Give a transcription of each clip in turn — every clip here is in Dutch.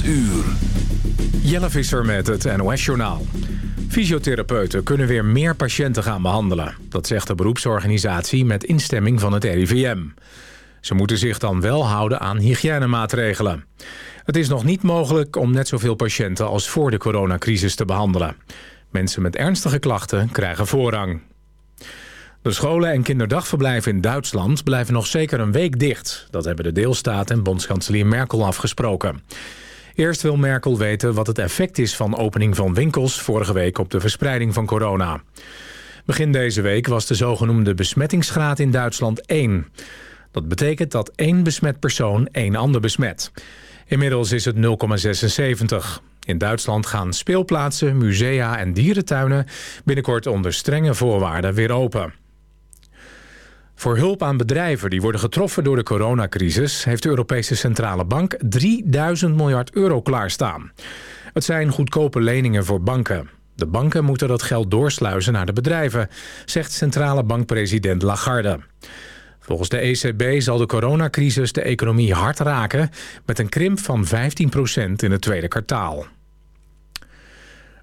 8 uur. Jelle Visser met het NOS-journaal. Fysiotherapeuten kunnen weer meer patiënten gaan behandelen. Dat zegt de beroepsorganisatie met instemming van het RIVM. Ze moeten zich dan wel houden aan hygiënemaatregelen. Het is nog niet mogelijk om net zoveel patiënten als voor de coronacrisis te behandelen. Mensen met ernstige klachten krijgen voorrang. De scholen en kinderdagverblijven in Duitsland blijven nog zeker een week dicht. Dat hebben de deelstaat en bondskanselier Merkel afgesproken. Eerst wil Merkel weten wat het effect is van opening van winkels... vorige week op de verspreiding van corona. Begin deze week was de zogenoemde besmettingsgraad in Duitsland 1. Dat betekent dat één besmet persoon één ander besmet. Inmiddels is het 0,76. In Duitsland gaan speelplaatsen, musea en dierentuinen... binnenkort onder strenge voorwaarden weer open. Voor hulp aan bedrijven die worden getroffen door de coronacrisis... heeft de Europese Centrale Bank 3000 miljard euro klaarstaan. Het zijn goedkope leningen voor banken. De banken moeten dat geld doorsluizen naar de bedrijven... zegt centrale bankpresident Lagarde. Volgens de ECB zal de coronacrisis de economie hard raken... met een krimp van 15% in het tweede kwartaal.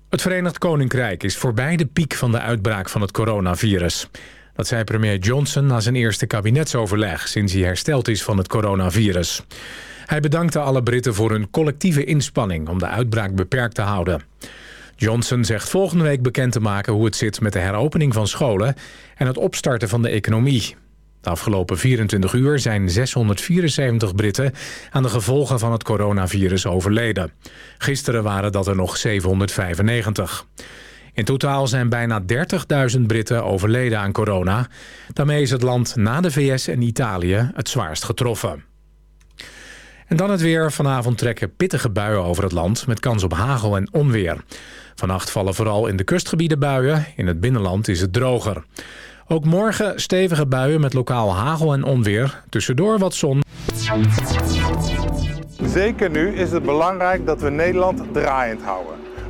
Het Verenigd Koninkrijk is voorbij de piek van de uitbraak van het coronavirus. Dat zei premier Johnson na zijn eerste kabinetsoverleg... sinds hij hersteld is van het coronavirus. Hij bedankte alle Britten voor hun collectieve inspanning... om de uitbraak beperkt te houden. Johnson zegt volgende week bekend te maken hoe het zit met de heropening van scholen... en het opstarten van de economie. De afgelopen 24 uur zijn 674 Britten aan de gevolgen van het coronavirus overleden. Gisteren waren dat er nog 795. In totaal zijn bijna 30.000 Britten overleden aan corona. Daarmee is het land na de VS en Italië het zwaarst getroffen. En dan het weer. Vanavond trekken pittige buien over het land... met kans op hagel en onweer. Vannacht vallen vooral in de kustgebieden buien. In het binnenland is het droger. Ook morgen stevige buien met lokaal hagel en onweer. Tussendoor wat zon. Zeker nu is het belangrijk dat we Nederland draaiend houden.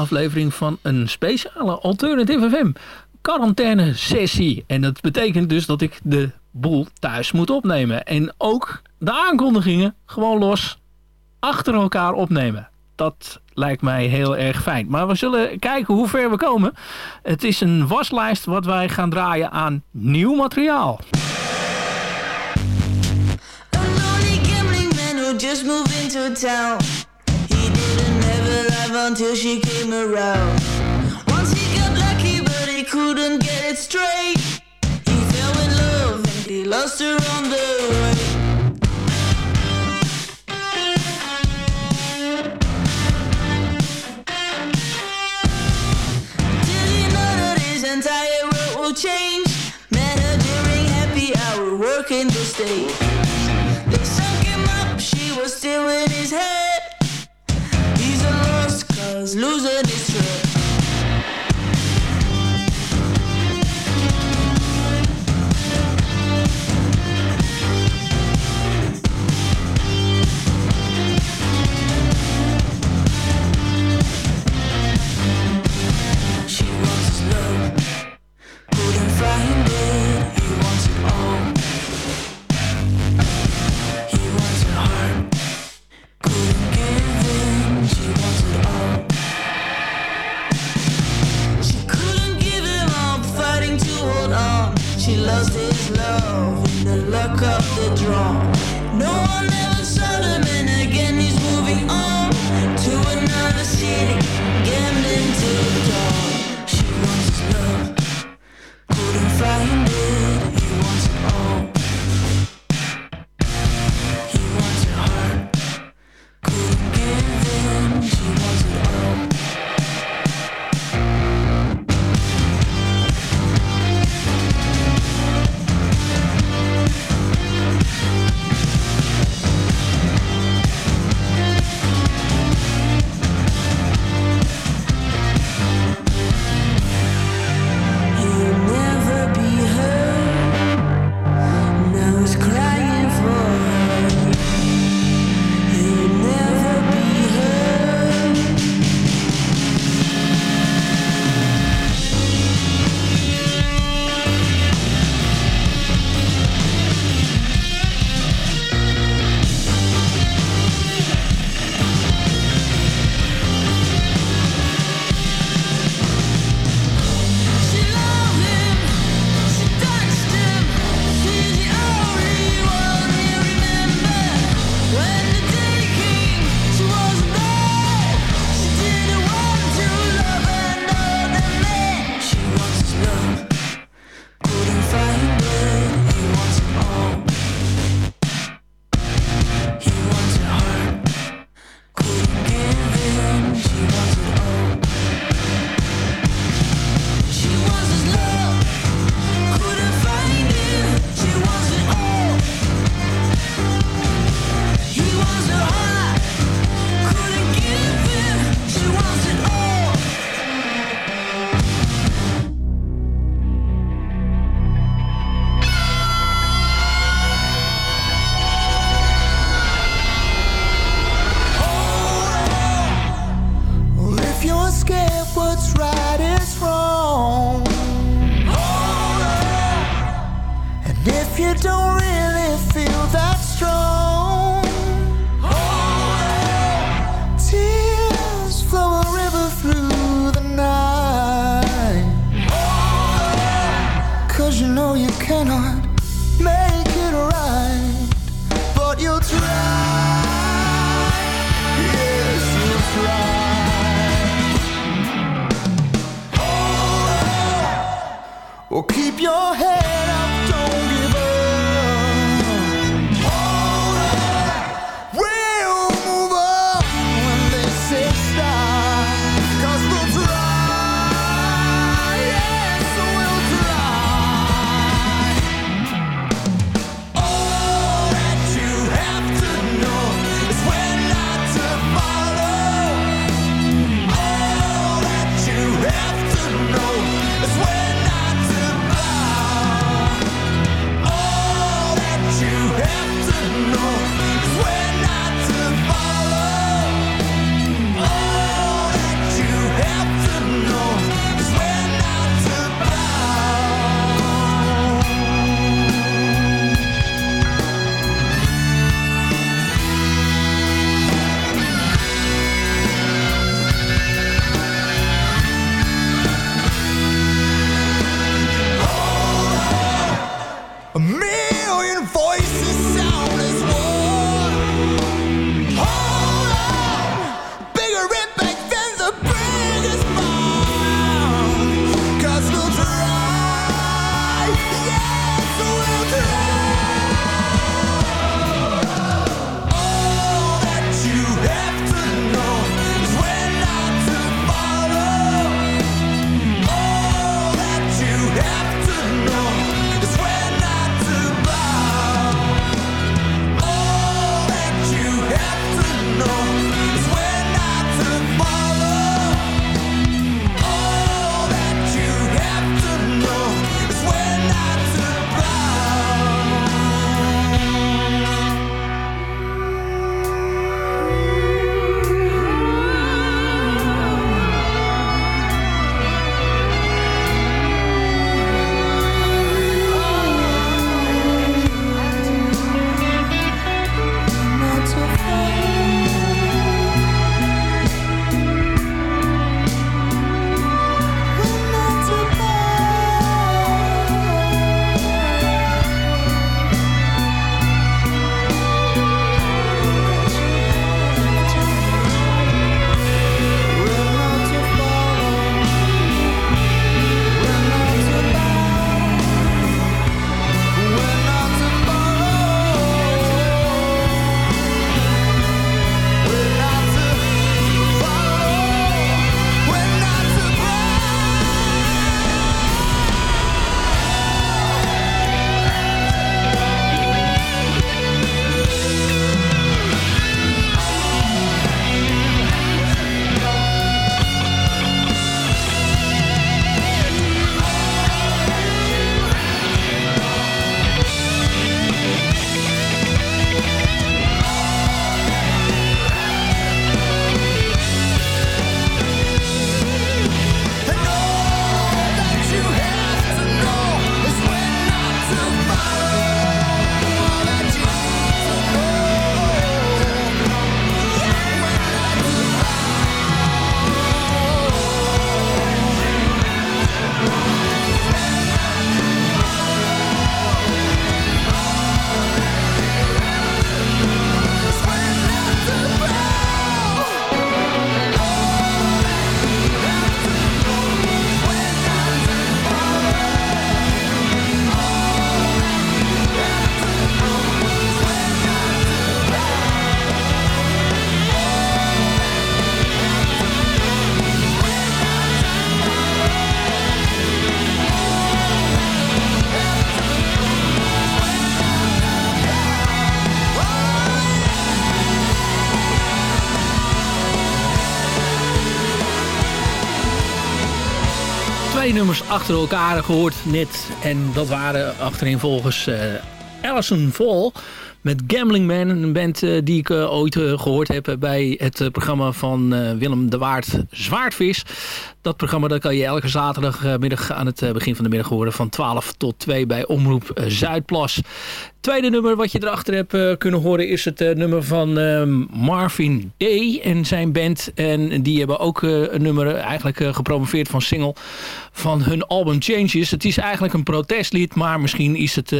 Aflevering van een speciale Alternative FM quarantaine sessie. En dat betekent dus dat ik de boel thuis moet opnemen. En ook de aankondigingen gewoon los achter elkaar opnemen. Dat lijkt mij heel erg fijn. Maar we zullen kijken hoe ver we komen. Het is een waslijst wat wij gaan draaien aan nieuw materiaal. just moved into town. He didn't ever live until she came around. Once he got lucky, but he couldn't get it straight. He fell in love and he lost her on the way. Did he know that his entire world will change? Met her during happy hour, working the stage cause, losing track. Twee nummers achter elkaar gehoord net. En dat waren achterin volgens uh, Alison Fall met Gambling Man. Een band uh, die ik uh, ooit gehoord heb bij het programma van Willem de Waard Zwaardvis. Dat programma dat kan je elke zaterdagmiddag aan het begin van de middag horen. Van 12 tot 2 bij Omroep Zuidplas. Tweede nummer wat je erachter hebt kunnen horen is het nummer van Marvin Day en zijn band. En die hebben ook een nummer eigenlijk gepromoveerd van single van hun album Changes. Het is eigenlijk een protestlied, maar misschien is het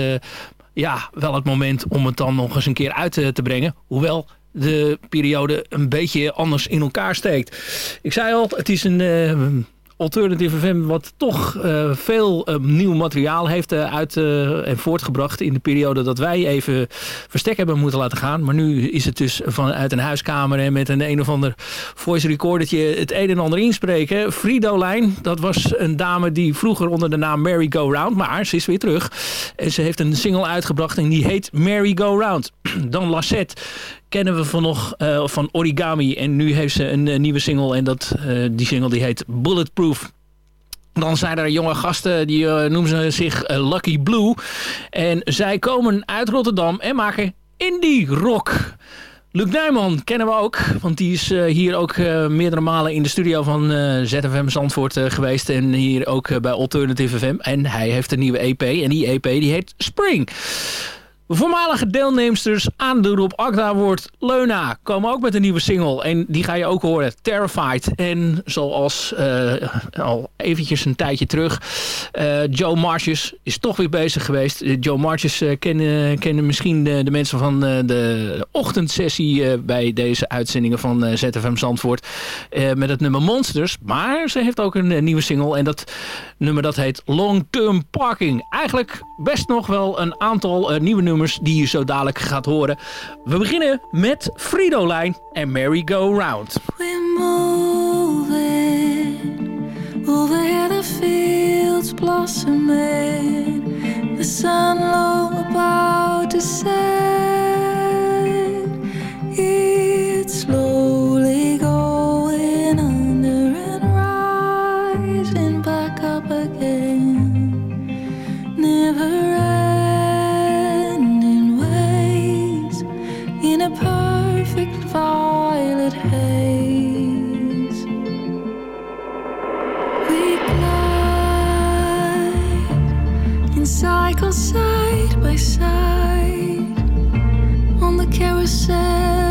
ja, wel het moment om het dan nog eens een keer uit te, te brengen. Hoewel de periode een beetje anders in elkaar steekt. Ik zei al, het is een... Alternative FM wat toch uh, veel uh, nieuw materiaal heeft uh, uit en voortgebracht in de periode dat wij even verstek hebben moeten laten gaan. Maar nu is het dus vanuit een huiskamer en met een een of ander voice recordertje het een en ander inspreken. Fridolijn, dat was een dame die vroeger onder de naam Mary Go Round, maar ze is weer terug. En ze heeft een single uitgebracht en die heet Mary Go Round. Dan Lassette kennen we van nog uh, van Origami. En nu heeft ze een, een nieuwe single. En dat, uh, die single die heet Bulletproof. Dan zijn er jonge gasten, die noemen zich Lucky Blue. En zij komen uit Rotterdam en maken indie rock. Luc Nijman kennen we ook, want die is hier ook meerdere malen in de studio van ZFM Zandvoort geweest. En hier ook bij Alternative FM. En hij heeft een nieuwe EP en die EP die heet Spring. Voormalige deelnemsters aan de Rob Agda wordt Leuna komen ook met een nieuwe single. En die ga je ook horen, Terrified. En zoals uh, al eventjes een tijdje terug, uh, Joe Marches is toch weer bezig geweest. Uh, Joe Marches kennen, kennen misschien de, de mensen van de ochtendsessie bij deze uitzendingen van ZFM Zandvoort. met het nummer Monsters. Maar ze heeft ook een nieuwe single en dat nummer dat heet Long Term Parking. Eigenlijk best nog wel een aantal nieuwe nummers die je zo dadelijk gaat horen. We beginnen met Fridolijn en Merry Go Round. We're moving over the fields blossoming. The sun low about to set. Cycles side by side on the carousel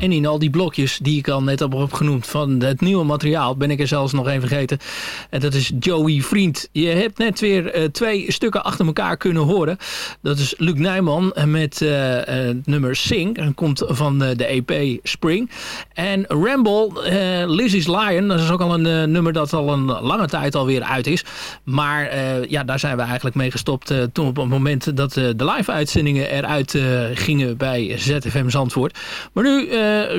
En in al die blokjes die ik al net heb genoemd van het nieuwe materiaal ben ik er zelfs nog even vergeten. En dat is Joey Vriend. Je hebt net weer uh, twee stukken achter elkaar kunnen horen. Dat is Luc Nijman met uh, uh, nummer Sing. Dat komt van de EP Spring. En Ramble, Lizzie's Lion. Dat is ook al een nummer dat al een lange tijd alweer uit is. Maar ja, daar zijn we eigenlijk mee gestopt toen op het moment dat de live uitzendingen eruit gingen bij ZFM Zandvoort. Maar nu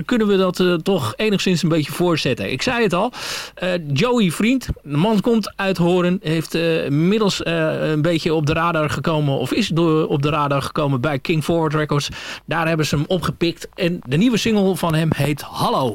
kunnen we dat toch enigszins een beetje voorzetten. Ik zei het al, Joey Vriend, de man komt uit Horen, heeft inmiddels een beetje op de radar gekomen, of is door, op de radar gekomen bij King Forward Records. Daar hebben ze hem opgepikt en de nieuwe single van hem heet Hallo.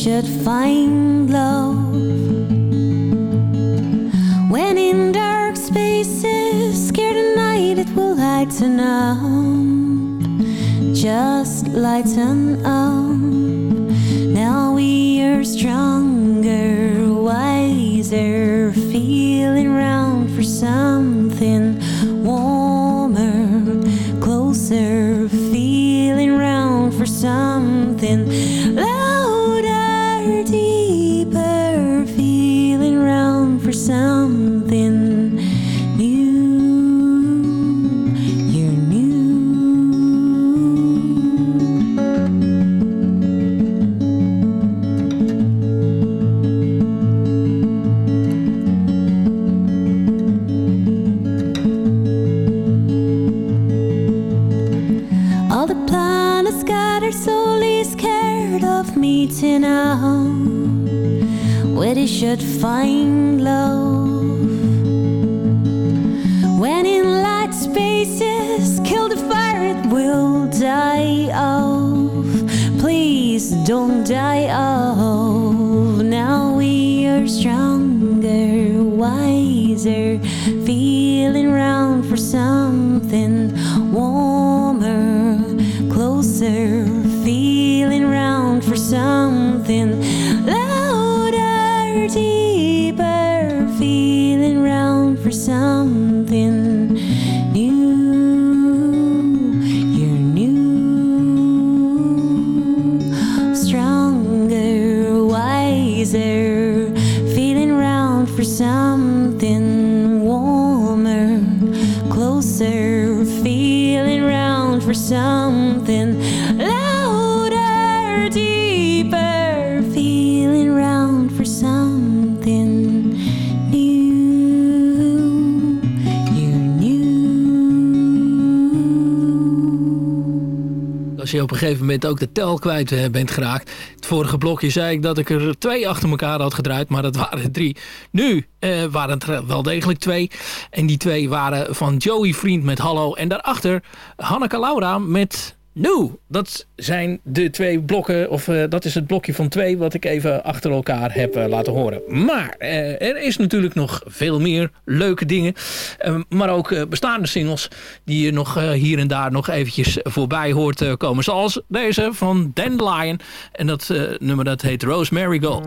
should find feeling round for something Als je op een gegeven moment ook de tel kwijt eh, bent geraakt. Het vorige blokje zei ik dat ik er twee achter elkaar had gedraaid, maar dat waren drie. Nu eh, waren het wel degelijk twee. En die twee waren van Joey Vriend met Hallo. En daarachter Hanneke Laura met Nu. Dat zijn de twee blokken, of eh, dat is het blokje van twee wat ik even achter elkaar heb eh, laten horen. Maar eh, er is natuurlijk nog veel meer leuke dingen. Maar ook bestaande singles die je nog hier en daar nog eventjes voorbij hoort komen. Zoals deze van Dandelion. En dat nummer dat heet Rosemary Gold.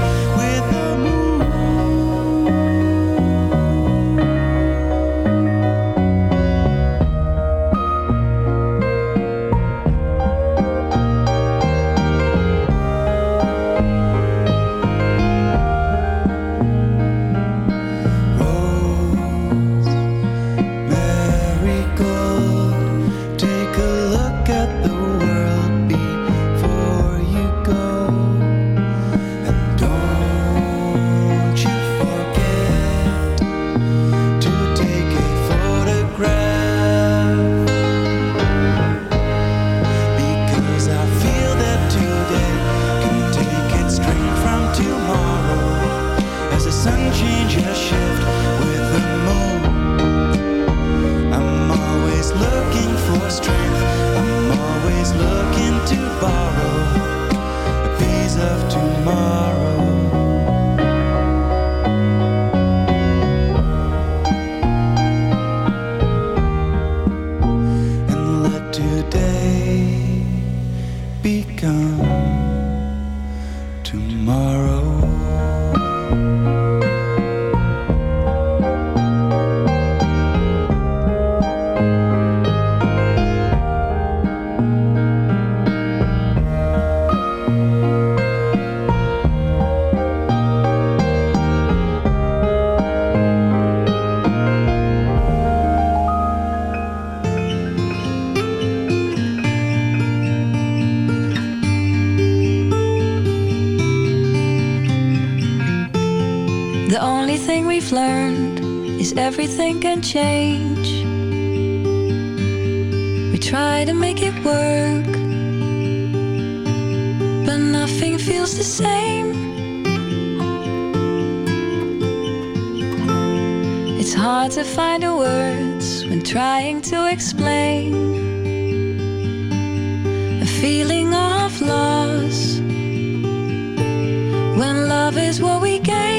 only thing we've learned is everything can change. We try to make it work, but nothing feels the same. It's hard to find the words when trying to explain a feeling of loss when love is what we gained.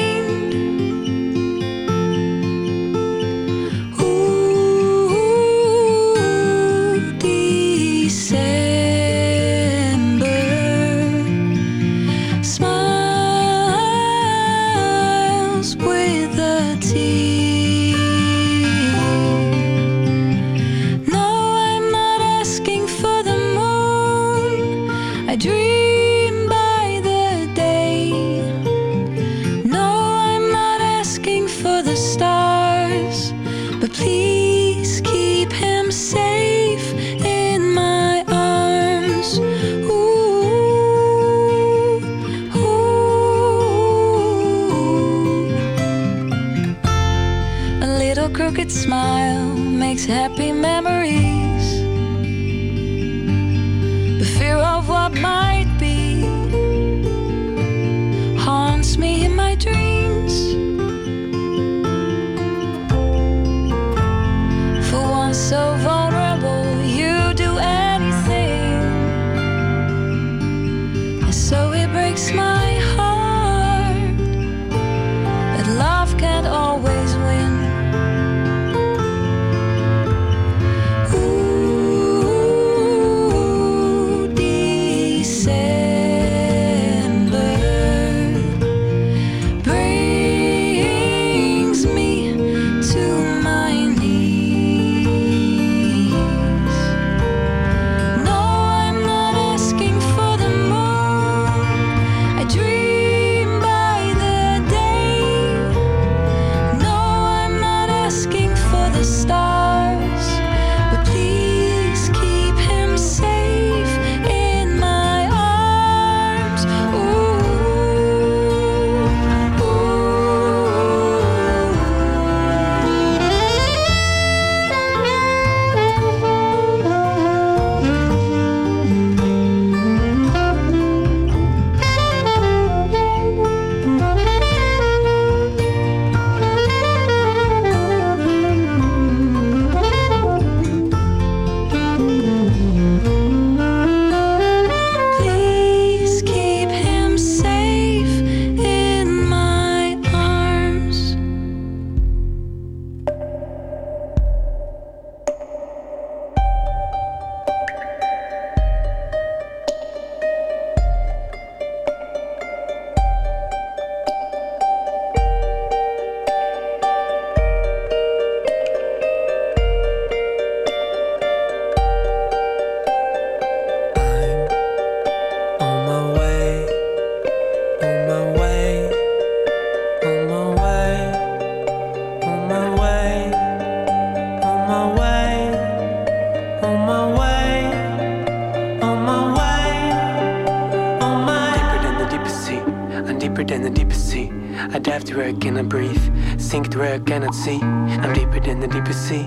I dive to where I cannot breathe, sink to where I cannot see. I'm deeper than the deepest sea,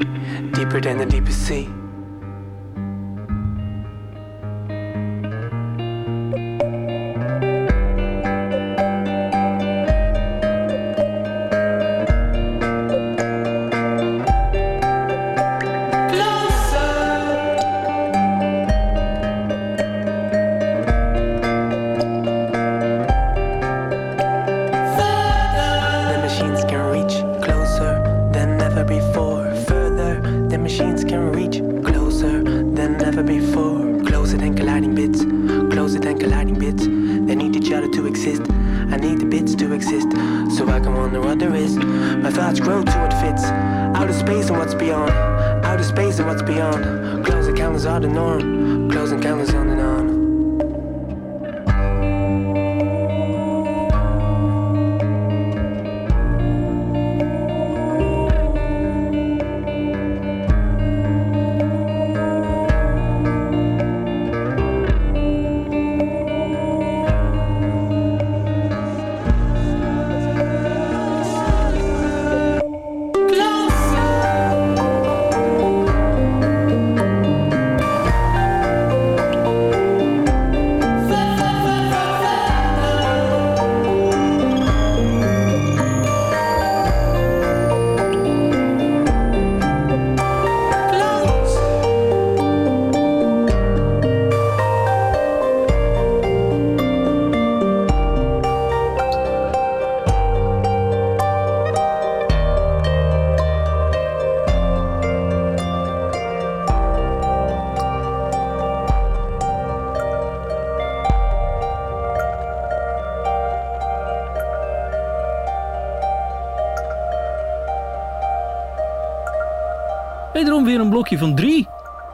deeper than the deepest sea. weer een blokje van drie.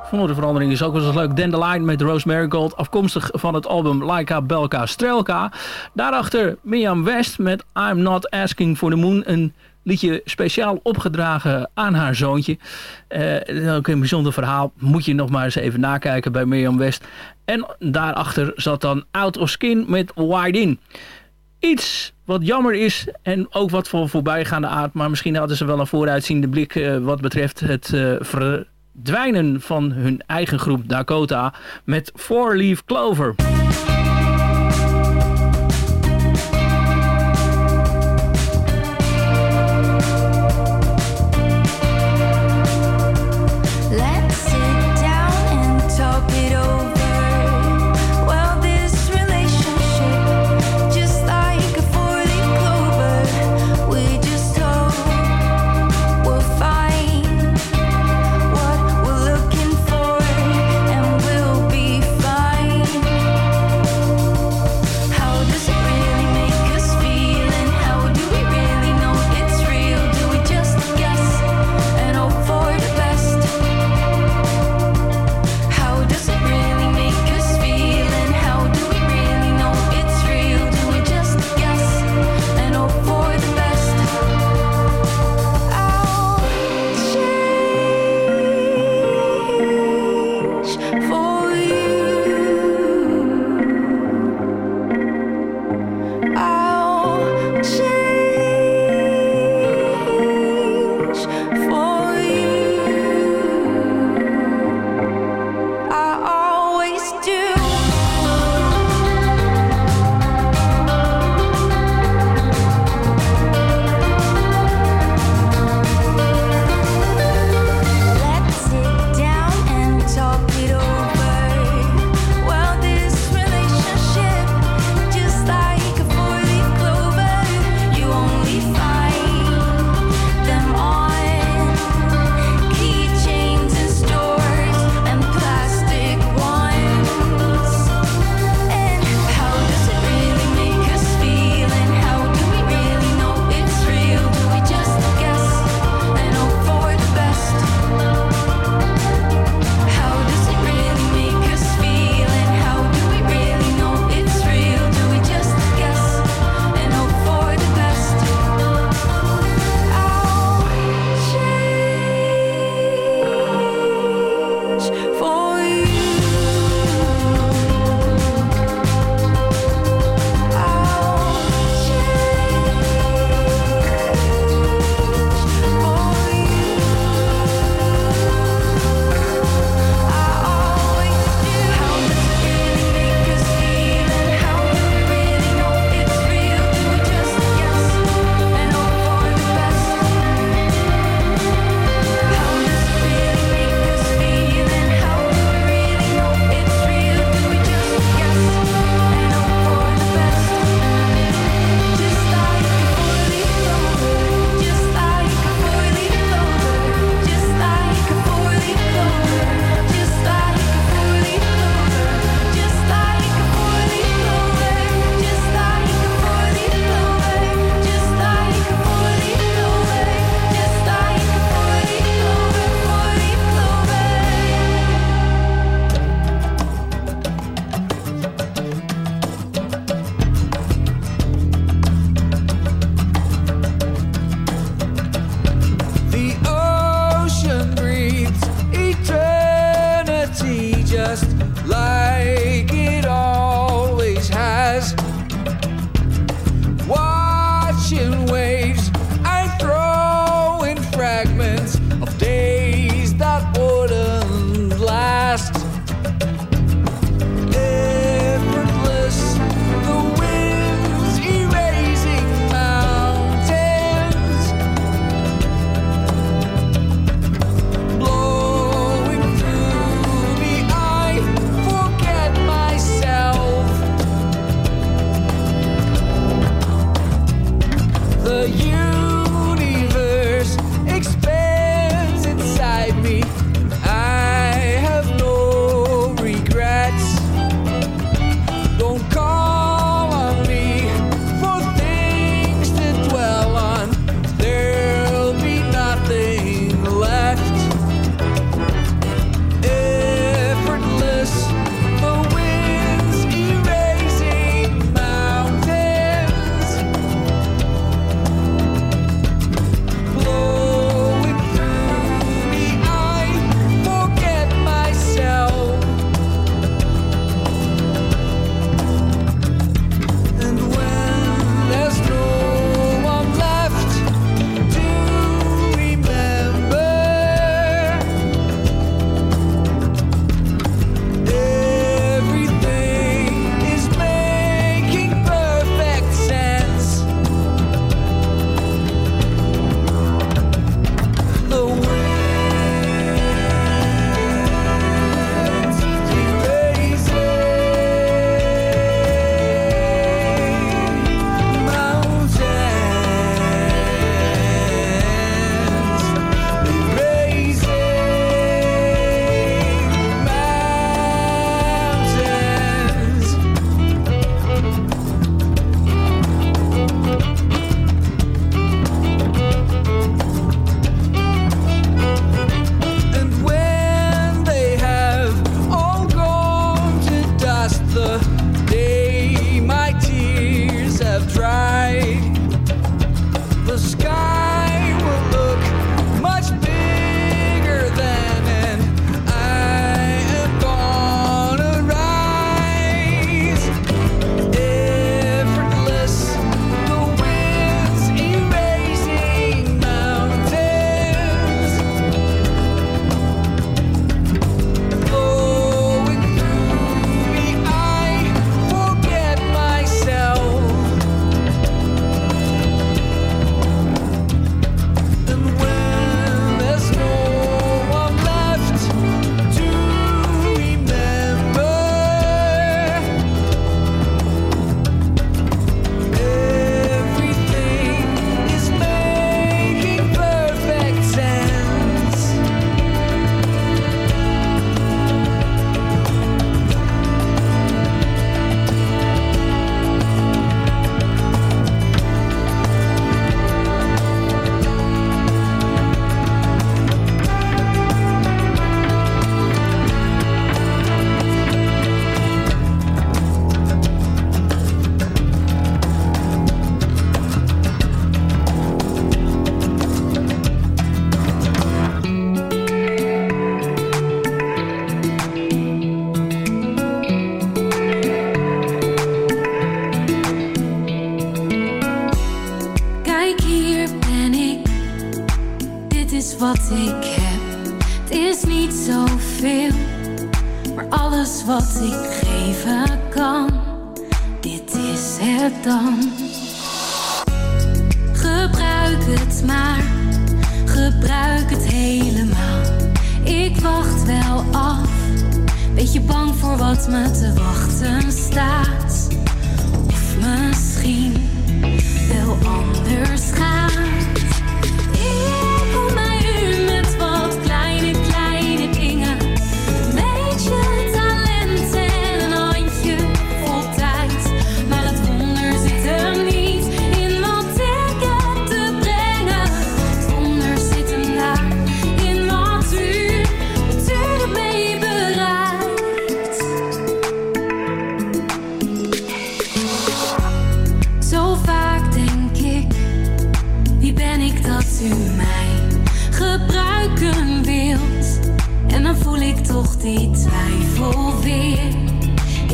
Voor de verandering is ook wel eens leuk Dandelion met Rose Marigold. Afkomstig van het album Laika Belka Strelka. Daarachter Mirjam West met I'm Not Asking for the Moon. Een liedje speciaal opgedragen aan haar zoontje. Uh, ook een bijzonder verhaal. Moet je nog maar eens even nakijken bij Mirjam West. En daarachter zat dan Out of Skin met Wide In. Iets wat jammer is en ook wat voor voorbijgaande aard. Maar misschien hadden ze wel een vooruitziende blik eh, wat betreft het eh, verdwijnen van hun eigen groep Dakota met Four Leaf Clover.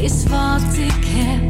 Is wat ik heb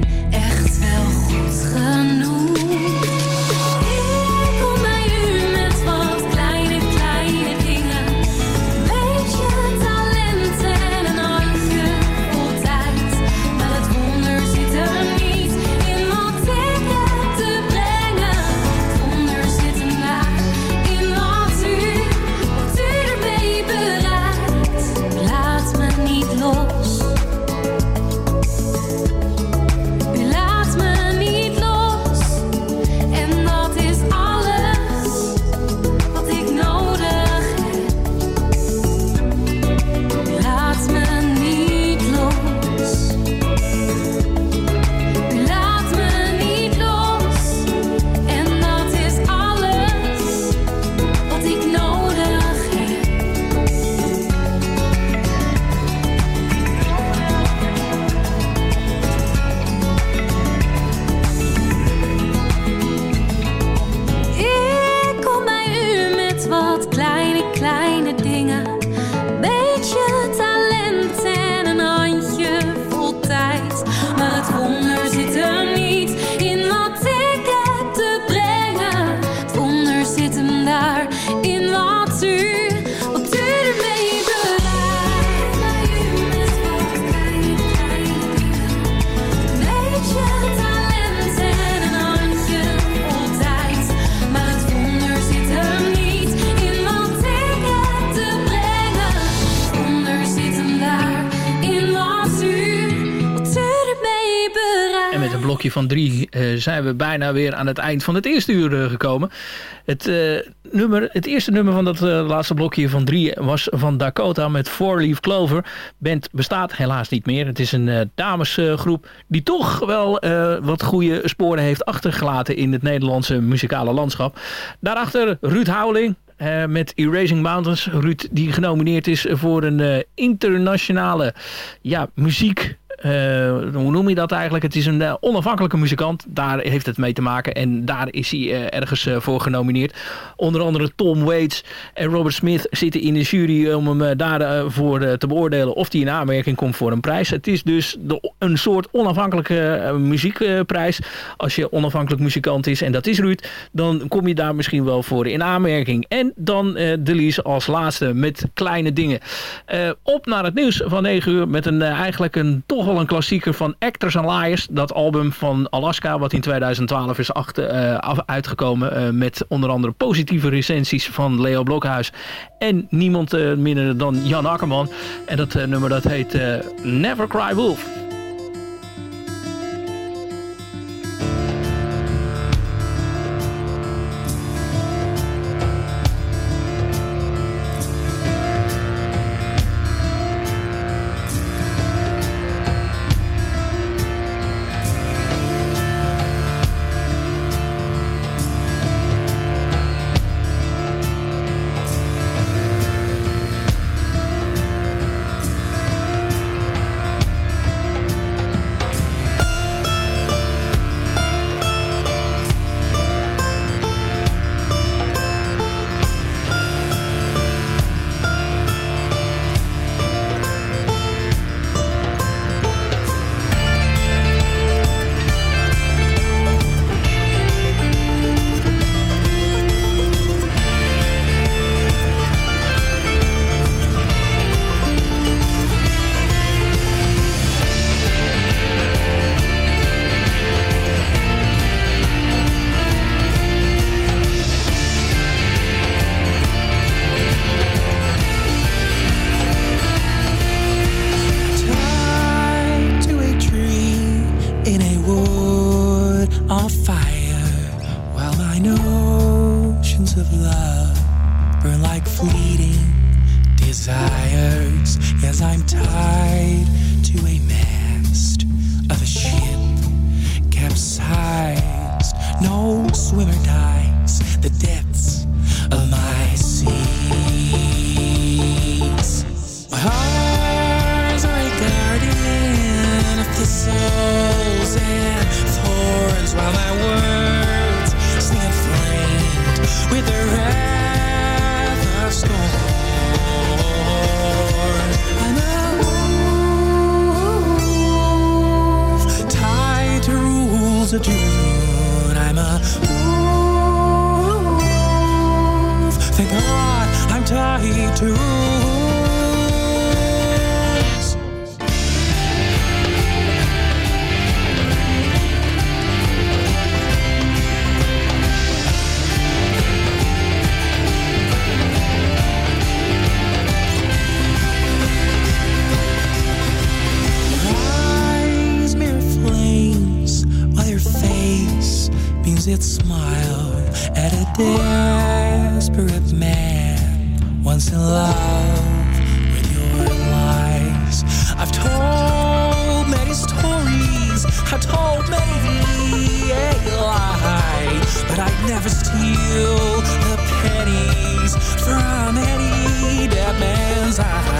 Van drie eh, zijn we bijna weer aan het eind van het eerste uur eh, gekomen. Het, eh, nummer, het eerste nummer van dat laatste blokje van drie was van Dakota met Four Leaf Clover. Band bestaat helaas niet meer. Het is een damesgroep die toch wel wat goede sporen heeft achtergelaten in het Nederlandse muzikale landschap. Daarachter Ruud Houweling. met Erasing Mountains. Ruud die genomineerd is voor een internationale ja, muziek hoe noem je dat eigenlijk? Het is een eh, onafhankelijke muzikant. Daar heeft het mee te maken. En daar is hij eh, ergens eh, voor genomineerd. Onder andere Tom Waits en Robert Smith zitten in de jury om hem eh, daarvoor eh, te beoordelen of hij in aanmerking komt voor een prijs. Het is dus de, een soort onafhankelijke eh, muziekprijs. Als je onafhankelijk muzikant is, en dat is Ruud, dan kom je daar misschien wel voor in aanmerking. En dan eh Delise als laatste met kleine dingen. Eh, op naar het nieuws van 9 uur met een eh, eigenlijk een toch een klassieker van Actors and Liars. Dat album van Alaska wat in 2012 is eh, uitgekomen eh, met onder andere positieve recensies van Leo Blokhuis en niemand eh, minder dan Jan Akkerman. En dat nummer dat heet Never Cry Wolf. Desperate man once in love with your lies. I've told many stories, I've told many a lie, but I'd never steal the pennies from any dead man's eyes.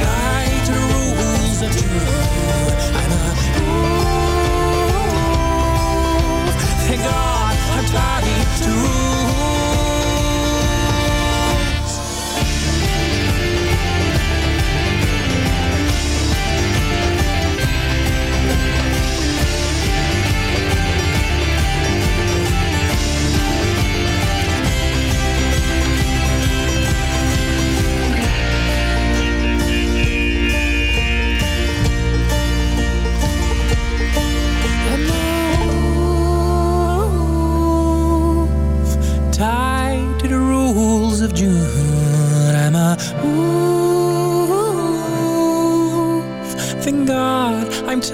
Tied to rules of June. Wolf. Thank God I'm tied to rules.